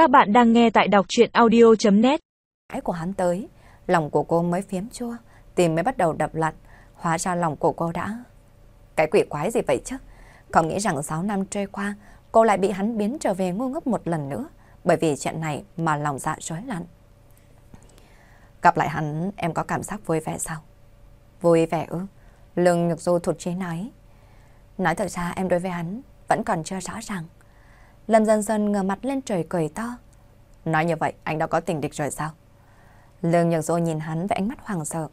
Các bạn đang nghe tại đọc chuyện audio.net Ái của hắn tới, lòng của cô mới phiếm chua, tim mới bắt đầu đập lặt, hóa ra lòng của cô đã... Cái quỷ quái gì vậy chứ? Không nghĩ rằng 6 năm trôi qua, cô lại bị hắn biến trở về ngu ngốc một lần nữa, bởi vì chuyện này mà lòng dạ rối loạn. Gặp lại hắn, em có cảm giác vui vẻ sao? Vui vẻ ư? Lương Nhược Du thụt chế nói. Nói thật ra em đối với hắn vẫn còn chưa rõ ràng. Lâm dần dần ngờ mặt lên trời cười to. Nói như vậy, anh đã có tình địch rồi sao? Lương Nhược Dô nhìn hắn với ánh mắt hoàng sợ.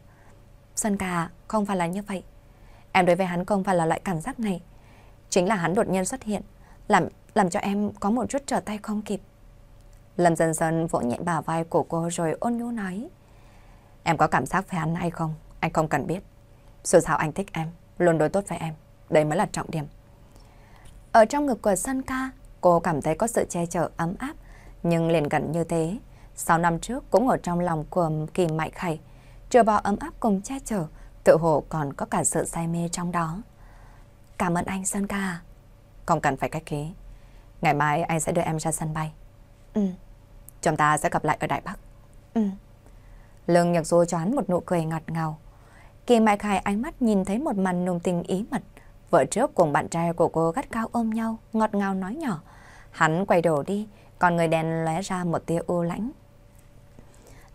Sơn ca, không phải là như vậy. Em đối với hắn không phải là loại cảm giác này. Chính là hắn đột nhiên xuất hiện, làm làm cho em có một chút trở tay không kịp. Lâm dần dần vỗ nhẹ bả vai của cô rồi ôn nhu nói. Em có cảm giác với hắn hay không? Anh không cần biết. Dù sao anh thích em, luôn đối tốt với em. Đây mới là trọng điểm. Ở trong ngực của Sơn ca, cô cảm thấy có sự che chở ấm áp, nhưng liền gần như thế. Sáu năm trước cũng ở trong lòng của Kỳ Mại Khải, trừ bỏ ấm áp cùng che chở, tự hồ còn có cả sự say mê trong đó. Cảm ơn anh Sơn ca. Không cần phải cách khí. Ngày mai anh sẽ đưa em ra sân bay. Ừ. Chúng ta sẽ gặp lại ở Đại Bắc. Ừ. Lương Nhật Du choán một nụ cười ngọt ngào. Kỳ Mại Khải ánh mắt nhìn thấy một màn nồng tình ý mật. Vợ trước cùng bạn trai của cô gắt cao ôm nhau, ngọt ngào nói nhỏ. Hắn quay đầu đi, còn người đèn lóe ra một tia u lãnh.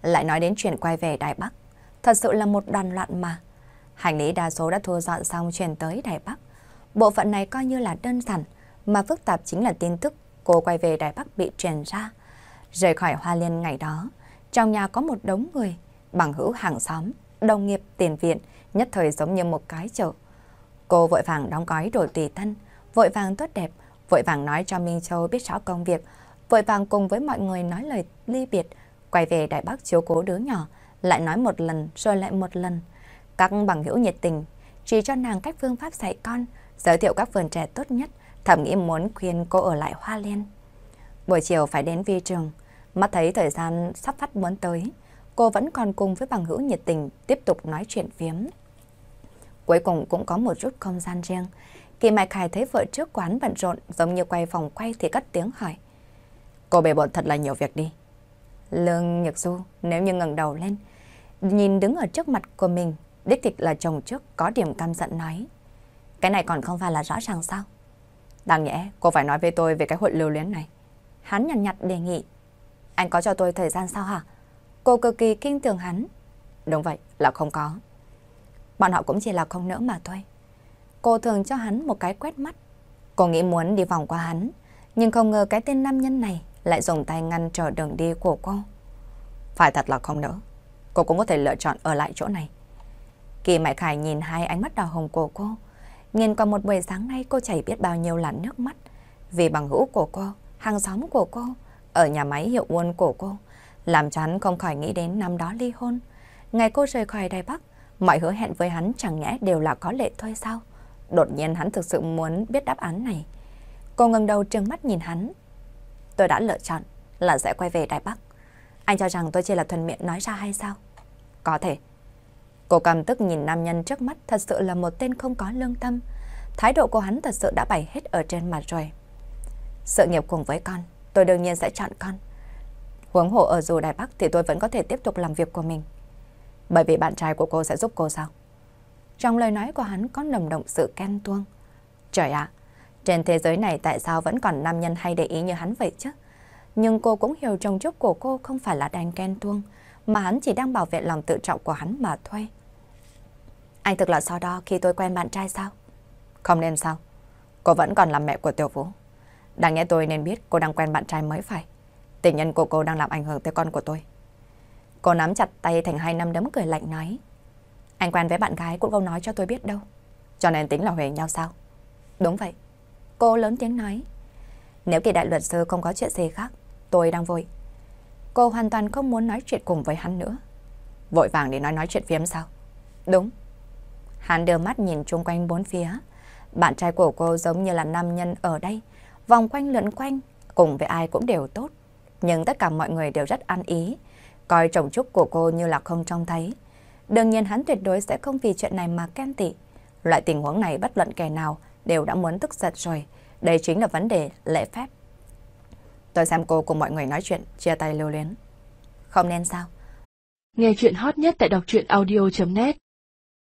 Lại nói đến chuyện quay về Đài Bắc, thật sự là một đoàn loạn mà. Hành lý đa số đã thu dọn xong chuyển tới Đài Bắc. Bộ phận này coi như là đơn giản, mà phức tạp chính là tin tức cô quay về Đài Bắc bị truyền ra. Rời khỏi Hoa Liên ngày đó, trong nhà có một đống người, bằng hữu hàng xóm, đồng nghiệp, tiền viện, nhất thời giống như một cái chợ. Cô vội vàng đóng gói đồ tùy thân, vội vàng tốt đẹp, vội vàng nói cho Minh Châu biết rõ công việc, vội vàng cùng với mọi người nói lời ly biệt, quay về Đại Bắc chiếu cố đứa nhỏ, lại nói một lần rồi lại một lần. Các bằng hữu nhiệt tình, chỉ cho nàng cách phương pháp dạy con, giới thiệu các vườn trẻ tốt nhất, thầm nghĩ muốn khuyên cô ở lại Hoa Liên. Buổi chiều phải đến vi trường, mắt thấy thời gian sắp phát muốn tới, cô vẫn còn cùng với bằng hữu nhiệt tình tiếp tục nói chuyện phiếm. Cuối cùng cũng có một chút không gian riêng. Kỳ Mạch Khải thấy vợ trước quán bận rộn giống như quay vòng quay thì cất tiếng hỏi. Cô bề bộn thật là nhiều việc đi. Lương Nhật Du nếu như ngẩng đầu lên, nhìn đứng ở trước mặt của mình, đích thực là chồng trước có điểm căm giận nói. Cái này còn không phải là rõ ràng sao? Đáng nhẽ cô phải nói với tôi về cái hội lưu luyến này. Hắn nhằn nhặt đề nghị. Anh có cho tôi thời gian sao hả? Cô cực kỳ kinh thường hắn. Đúng vậy, là không có. Bọn họ cũng chỉ là không nỡ mà thôi. Cô thường cho hắn một cái quét mắt. Cô nghĩ muốn đi vòng qua hắn, nhưng không ngờ cái tên nam nhân này lại dùng tay ngăn trở đường đi của cô. Phải thật là không nỡ. Cô cũng có thể lựa chọn ở lại chỗ này. Kỳ Mại Khải nhìn hai ánh mắt đỏ hồng của cô. Nhìn qua một buổi sáng nay cô chảy biết bao nhiêu là nước mắt. Vì bằng hữu của cô, hàng xóm của cô, ở nhà máy hiệu quân của cô. Làm cho hắn không khỏi nghĩ đến năm đó ly hôn. Ngày cô rời khỏi Đài Bắc, mọi hứa hẹn với hắn chẳng nhẽ đều là có lệ thôi sao? Đột nhiên hắn thực sự muốn biết đáp án này. Cô ngẩng đầu trừng mắt nhìn hắn. Tôi đã lựa chọn là sẽ quay về Đài Bắc. Anh cho rằng tôi chỉ là thuần miệng nói ra hay sao? Có thể. Cô cầm tức nhìn nam nhân trước mắt thật sự là một tên không có lương tâm. Thái độ của hắn thật sự đã bày hết ở trên mặt rồi. Sự nghiệp cùng với con, tôi đương nhiên sẽ chọn con. Huống hộ ở dù Đài Bắc thì tôi vẫn có thể tiếp tục làm việc của mình. Bởi vì bạn trai của cô sẽ giúp cô sao? Trong lời nói của hắn có nồng động sự ken tuông. Trời ạ, trên thế giới này tại sao vẫn còn nam nhân hay để ý như hắn vậy chứ? Nhưng cô cũng hiểu chồng chúc của cô không phải là đang ken tuông, mà hắn chỉ đang bảo vệ lòng tự trọng của hắn mà thôi. Anh thực là so đo khi tôi quen bạn trai sao? Không nên sao? Cô vẫn còn là mẹ của Tiểu Vũ. Đáng nhẽ tôi nên biết cô đang quen bạn trai mới phải. Tình nhân của cô đang làm ảnh hưởng tới con của tôi. Cô nắm chặt tay thành hai năm đấm cười lạnh nói. Anh quen với bạn gái cũng không nói cho tôi biết đâu. Cho nên tính là huề nhau sao? Đúng vậy. Cô lớn tiếng nói. Nếu kỳ đại luật sư không có chuyện gì khác, tôi đang vội. Cô hoàn toàn không muốn nói chuyện cùng với hắn nữa. Vội vàng để nói nói chuyện phiếm sao? Đúng. Hắn đưa mắt nhìn chung quanh bốn phía. Bạn trai của cô giống như là nam nhân ở đây, vòng quanh lượn quanh, cùng với ai cũng đều tốt. Nhưng tất cả mọi người đều rất ăn ý, coi chồng chúc của cô như là không trông thấy. Đương nhiên hắn tuyệt đối sẽ không vì chuyện này mà khen tị. Loại tình huống này bất luận kẻ nào đều đã muốn tức giận rồi. Đây chính là vấn đề lễ phép. Tôi xem cô cùng mọi người nói chuyện, chia tay lưu luyến. Không nên sao? Nghe chuyện hot nhất tại đọc truyện audio.net